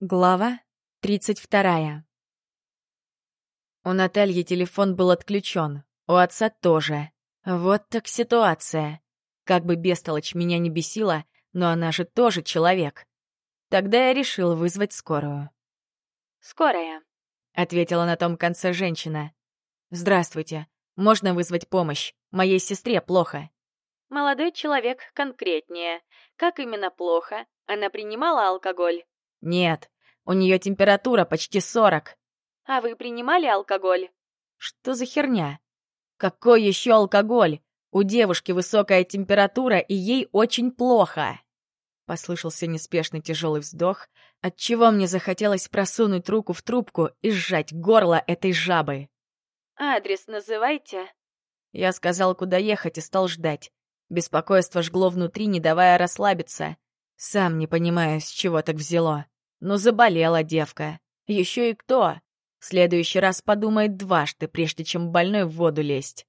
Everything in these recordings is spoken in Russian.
Глава 32. У Натальи телефон был отключен, у отца тоже. Вот так ситуация. Как бы бестолочь меня не бесила, но она же тоже человек. Тогда я решил вызвать скорую. «Скорая», — ответила на том конце женщина. «Здравствуйте. Можно вызвать помощь? Моей сестре плохо». «Молодой человек конкретнее. Как именно плохо? Она принимала алкоголь?» «Нет, у нее температура почти сорок». «А вы принимали алкоголь?» «Что за херня? Какой еще алкоголь? У девушки высокая температура, и ей очень плохо». Послышался неспешный тяжелый вздох, отчего мне захотелось просунуть руку в трубку и сжать горло этой жабы. «Адрес называйте». Я сказал, куда ехать, и стал ждать. Беспокойство жгло внутри, не давая расслабиться. Сам не понимаю, с чего так взяло. Ну, заболела девка. Еще и кто? В следующий раз подумает дважды, прежде чем больной в воду лезть.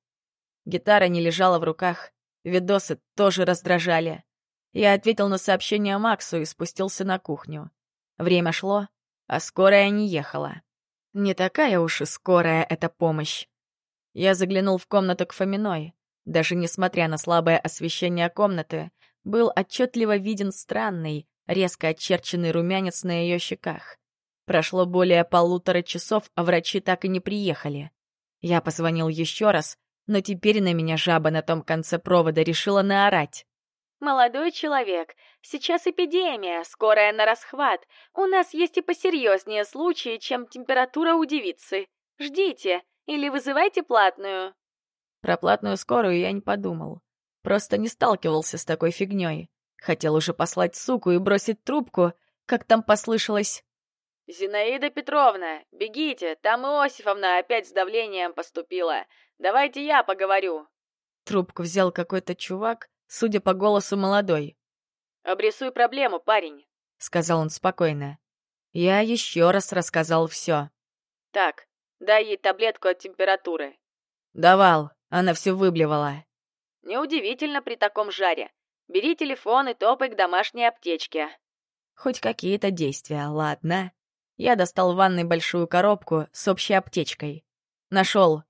Гитара не лежала в руках, видосы тоже раздражали. Я ответил на сообщение Максу и спустился на кухню. Время шло, а скорая не ехала. Не такая уж и скорая эта помощь. Я заглянул в комнату к Фоминой. Даже несмотря на слабое освещение комнаты, был отчетливо виден странный, резко очерченный румянец на ее щеках. Прошло более полутора часов, а врачи так и не приехали. Я позвонил еще раз, но теперь на меня жаба на том конце провода решила наорать. «Молодой человек, сейчас эпидемия, скорая на расхват. У нас есть и посерьезнее случаи, чем температура у девицы. Ждите или вызывайте платную». Про платную скорую я не подумал. Просто не сталкивался с такой фигней. Хотел уже послать суку и бросить трубку, как там послышалось. «Зинаида Петровна, бегите, там Иосифовна опять с давлением поступила. Давайте я поговорю». Трубку взял какой-то чувак, судя по голосу молодой. «Обрисуй проблему, парень», — сказал он спокойно. Я еще раз рассказал все. «Так, дай ей таблетку от температуры». «Давал, она все выблевала». «Неудивительно при таком жаре. Бери телефон и топай к домашней аптечке. Хоть какие-то действия, ладно. Я достал в ванной большую коробку с общей аптечкой. Нашел.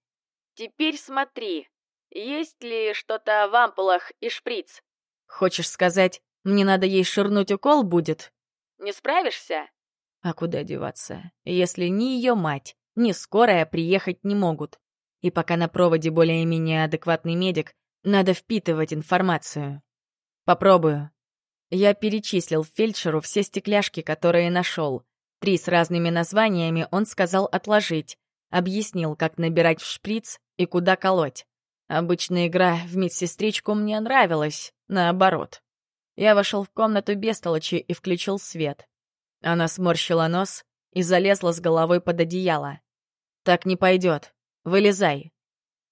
Теперь смотри, есть ли что-то в ампулах и шприц? Хочешь сказать, мне надо ей ширнуть укол будет? Не справишься? А куда деваться, если ни ее мать, ни скорая приехать не могут? И пока на проводе более-менее адекватный медик, надо впитывать информацию. Попробую. Я перечислил фельдшеру все стекляшки, которые нашел. Три с разными названиями он сказал отложить. Объяснил, как набирать в шприц и куда колоть. Обычная игра в медсестричку мне нравилась, наоборот. Я вошел в комнату без толочи и включил свет. Она сморщила нос и залезла с головой под одеяло. «Так не пойдет. Вылезай».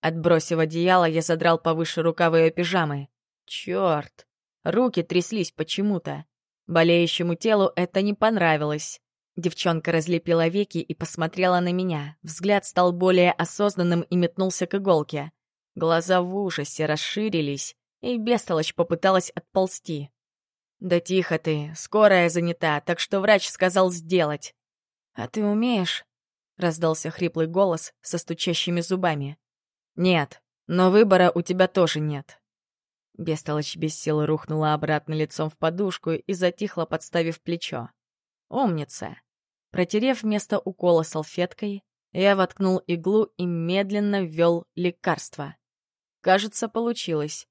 Отбросив одеяло, я задрал повыше рукавы ее пижамы. Черт! Руки тряслись почему-то. Болеющему телу это не понравилось. Девчонка разлепила веки и посмотрела на меня. Взгляд стал более осознанным и метнулся к иголке. Глаза в ужасе расширились, и бестолочь попыталась отползти. «Да тихо ты, скорая занята, так что врач сказал сделать». «А ты умеешь?» — раздался хриплый голос со стучащими зубами. «Нет, но выбора у тебя тоже нет», Бестолочь без силы рухнула обратно лицом в подушку и затихла, подставив плечо. «Умница!» Протерев место укола салфеткой, я воткнул иглу и медленно ввел лекарство. Кажется, получилось.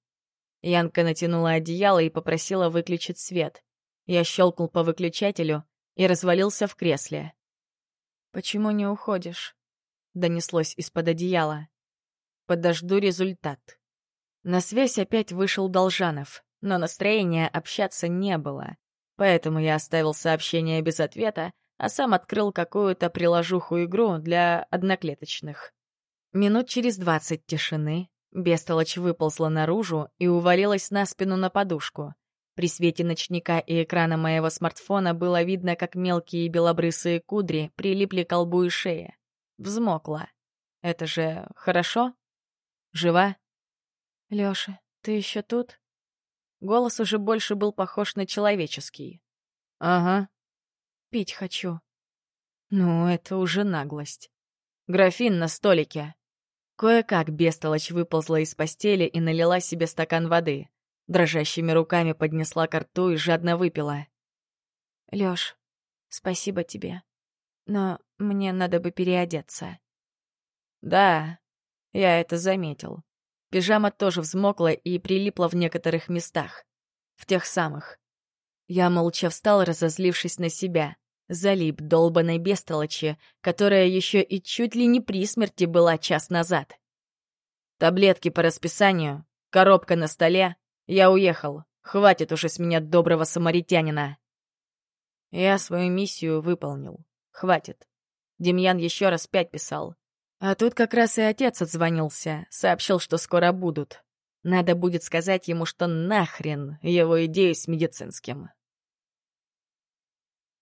Янка натянула одеяло и попросила выключить свет. Я щелкнул по выключателю и развалился в кресле. «Почему не уходишь?» — донеслось из-под одеяла. «Подожду результат». На связь опять вышел Должанов, но настроения общаться не было. Поэтому я оставил сообщение без ответа, а сам открыл какую-то приложуху-игру для одноклеточных. Минут через двадцать тишины Бестолочь выползла наружу и увалилась на спину на подушку. При свете ночника и экрана моего смартфона было видно, как мелкие белобрысые кудри прилипли к лбу и шее. Взмокла. Это же хорошо? Жива? «Лёша, ты ещё тут?» Голос уже больше был похож на человеческий. «Ага». Пить хочу. Ну, это уже наглость. Графин на столике. Кое-как бестолочь выползла из постели и налила себе стакан воды. Дрожащими руками поднесла ко рту и жадно выпила. Лёш, спасибо тебе. Но мне надо бы переодеться. Да, я это заметил. Пижама тоже взмокла и прилипла в некоторых местах. В тех самых. Я молча встал, разозлившись на себя. Залип долбаной бестолочи, которая еще и чуть ли не при смерти была час назад. Таблетки по расписанию, коробка на столе. Я уехал. Хватит уже с меня доброго самаритянина. Я свою миссию выполнил. Хватит. Демьян еще раз пять писал. А тут как раз и отец отзвонился, сообщил, что скоро будут. Надо будет сказать ему, что нахрен его идею с медицинским.